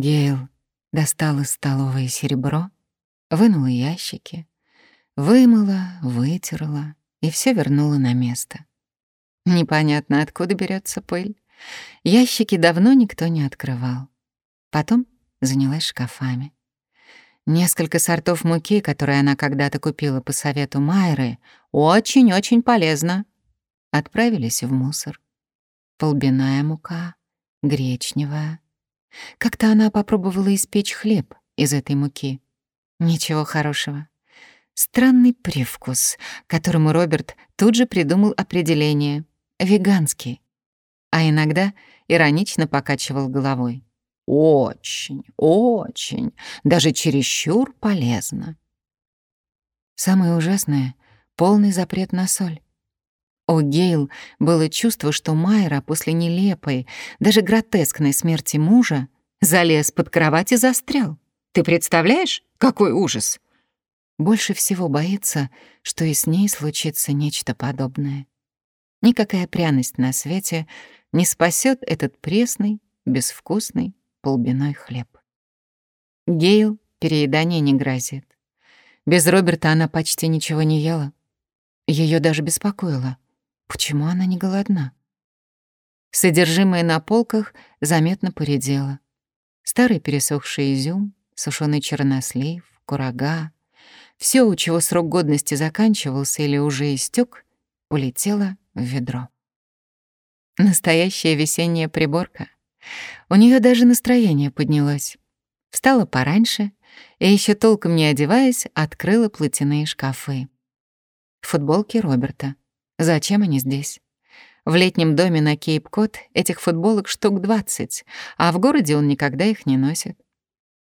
Гейл достала из столовой серебро, вынула ящики, вымыла, вытерла и все вернула на место. Непонятно, откуда берется пыль. Ящики давно никто не открывал. Потом занялась шкафами. Несколько сортов муки, которые она когда-то купила по совету Майры, очень-очень полезно, отправились в мусор. Полбяная мука, гречневая. Как-то она попробовала испечь хлеб из этой муки. Ничего хорошего. Странный привкус, которому Роберт тут же придумал определение — веганский. А иногда иронично покачивал головой. Очень, очень, даже чересчур полезно. Самое ужасное — полный запрет на соль. У Гейл было чувство, что Майра после нелепой, даже гротескной смерти мужа залез под кровать и застрял. Ты представляешь, какой ужас? Больше всего боится, что и с ней случится нечто подобное. Никакая пряность на свете не спасет этот пресный, безвкусный, полбиной хлеб. Гейл переедание не грозит. Без Роберта она почти ничего не ела. Ее даже беспокоило, почему она не голодна. Содержимое на полках заметно поредело. Старый пересохший изюм, сушеный чернослив, курага, все, у чего срок годности заканчивался или уже истек, полетело в ведро. Настоящая весенняя приборка. У нее даже настроение поднялось. Встала пораньше и еще толком не одеваясь, открыла платяные шкафы. Футболки Роберта. Зачем они здесь? В летнем доме на Кейп-Кот этих футболок штук 20, а в городе он никогда их не носит.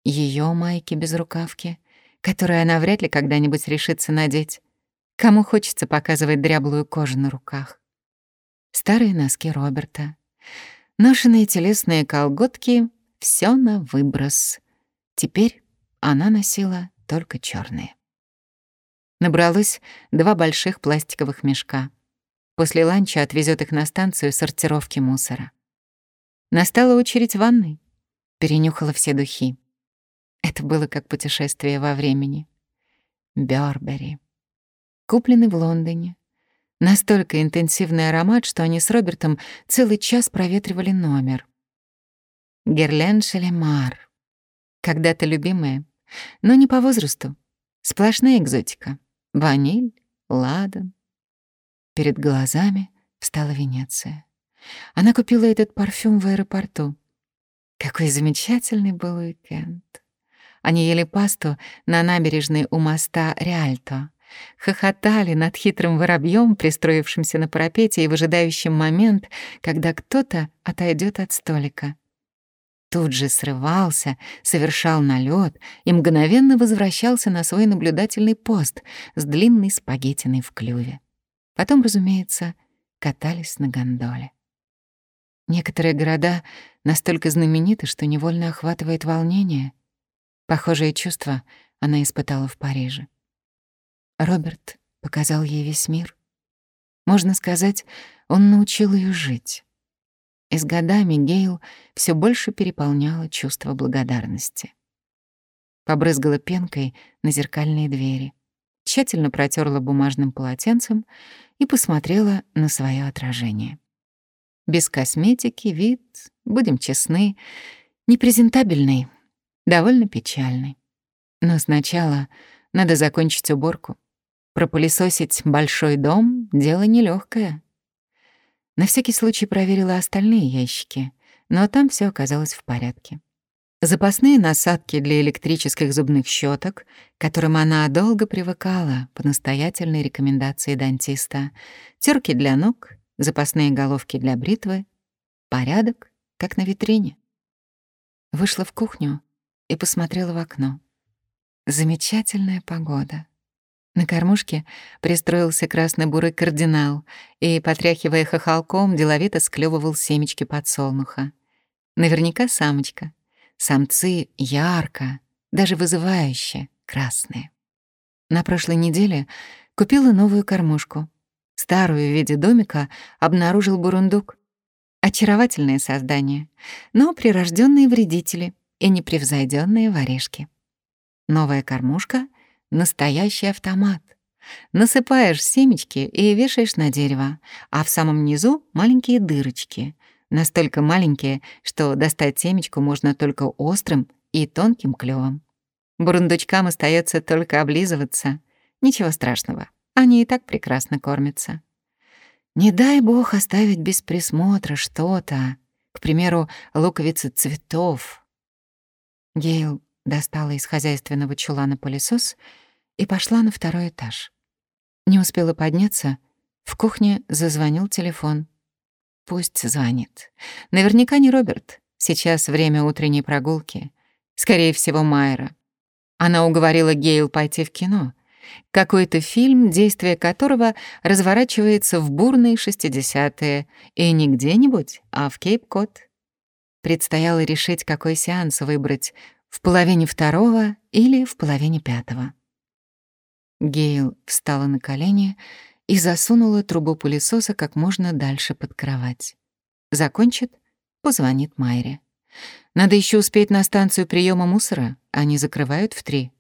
Ее майки без рукавки, которые она вряд ли когда-нибудь решится надеть. Кому хочется показывать дряблую кожу на руках. Старые носки Роберта. Ношенные телесные колготки — все на выброс. Теперь она носила только черные. Набралось два больших пластиковых мешка. После ланча отвезет их на станцию сортировки мусора. Настала очередь ванной. Перенюхала все духи. Это было как путешествие во времени. Бёрбери. Купленный в Лондоне. Настолько интенсивный аромат, что они с Робертом целый час проветривали номер. Герлен Шелемар. Когда-то любимая, но не по возрасту. Сплошная экзотика. Ваниль, ладан. Перед глазами встала Венеция. Она купила этот парфюм в аэропорту. Какой замечательный был уикенд. Они ели пасту на набережной у моста Реальто хохотали над хитрым воробьем, пристроившимся на парапете и выжидающим момент, когда кто-то отойдет от столика. Тут же срывался, совершал налет и мгновенно возвращался на свой наблюдательный пост с длинной спагеттиной в клюве. Потом, разумеется, катались на гондоле. Некоторые города настолько знамениты, что невольно охватывает волнение. Похожее чувство она испытала в Париже. Роберт показал ей весь мир. Можно сказать, он научил ее жить. И с годами Гейл все больше переполняла чувство благодарности. Побрызгала пенкой на зеркальные двери, тщательно протерла бумажным полотенцем и посмотрела на свое отражение. Без косметики вид, будем честны, непрезентабельный, довольно печальный. Но сначала надо закончить уборку. Пропылесосить большой дом — дело нелегкое. На всякий случай проверила остальные ящики, но там все оказалось в порядке. Запасные насадки для электрических зубных щеток, к которым она долго привыкала по настоятельной рекомендации дантиста, терки для ног, запасные головки для бритвы, порядок, как на витрине. Вышла в кухню и посмотрела в окно. Замечательная погода. На кормушке пристроился красно-бурый кардинал и, потряхивая хохолком, деловито склевывал семечки подсолнуха. Наверняка самочка. Самцы ярко, даже вызывающе красные. На прошлой неделе купила новую кормушку. Старую в виде домика обнаружил бурундук. Очаровательное создание, но прирожденные вредители и непревзойденные воришки. Новая кормушка — настоящий автомат. Насыпаешь семечки и вешаешь на дерево, а в самом низу маленькие дырочки, настолько маленькие, что достать семечку можно только острым и тонким клювом. Бурундучкам остается только облизываться. Ничего страшного, они и так прекрасно кормятся. Не дай бог оставить без присмотра что-то, к примеру, луковицы цветов. Гейл достала из хозяйственного чулана пылесос и пошла на второй этаж. Не успела подняться, в кухне зазвонил телефон. Пусть звонит. Наверняка не Роберт. Сейчас время утренней прогулки. Скорее всего, Майра. Она уговорила Гейл пойти в кино. Какой-то фильм, действие которого разворачивается в бурные 60-е, и не где-нибудь, а в Кейп-Кот. Предстояло решить, какой сеанс выбрать — в половине второго или в половине пятого. Гейл встала на колени и засунула трубу пылесоса как можно дальше под кровать. Закончит — позвонит Майре. Надо еще успеть на станцию приема мусора, они закрывают в три,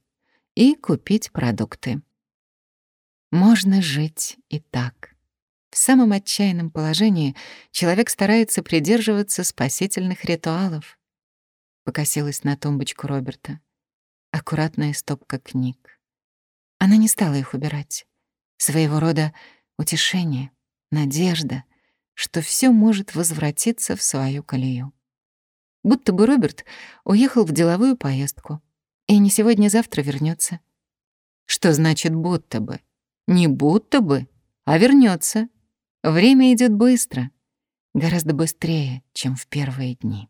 и купить продукты. Можно жить и так. В самом отчаянном положении человек старается придерживаться спасительных ритуалов. Покосилась на тумбочку Роберта. Аккуратная стопка книг. Она не стала их убирать. Своего рода утешение, надежда, что все может возвратиться в свою колею. Будто бы Роберт уехал в деловую поездку и не сегодня-завтра вернется. Что значит «будто бы»? Не будто бы, а вернется. Время идет быстро, гораздо быстрее, чем в первые дни.